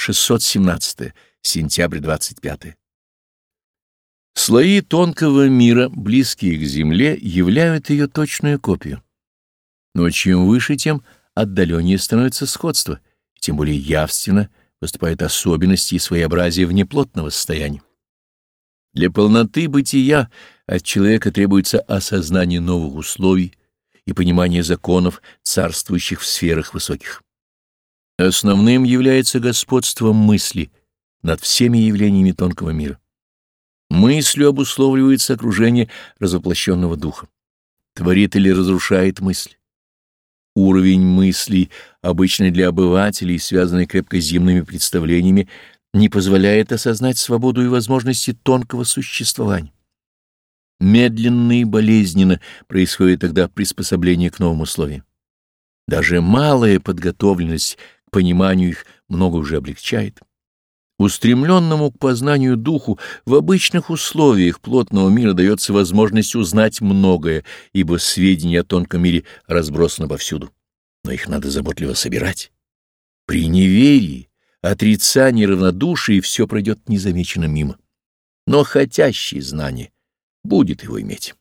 617. Сентябрь 25. Слои тонкого мира, близкие к Земле, являют ее точную копию. Но чем выше, тем отдаленнее становится сходство, тем более явственно выступают особенности и своеобразие внеплотного состояния. Для полноты бытия от человека требуется осознание новых условий и понимание законов, царствующих в сферах высоких. Основным является господство мысли над всеми явлениями тонкого мира. Мыслью обусловливается окружение развоплощенного духа. Творит или разрушает мысль. Уровень мыслей, обычный для обывателей, связанный крепко с земными представлениями, не позволяет осознать свободу и возможности тонкого существования. Медленно и болезненно происходит тогда приспособление к новым условиям. Даже малая подготовленность пониманию их много уже облегчает. Устремленному к познанию духу в обычных условиях плотного мира дается возможность узнать многое, ибо сведения о тонком мире разбросаны повсюду. Но их надо заботливо собирать. При неверии, отрицании, равнодушии все пройдет незамеченным мимо. Но хотящий знание будет его иметь.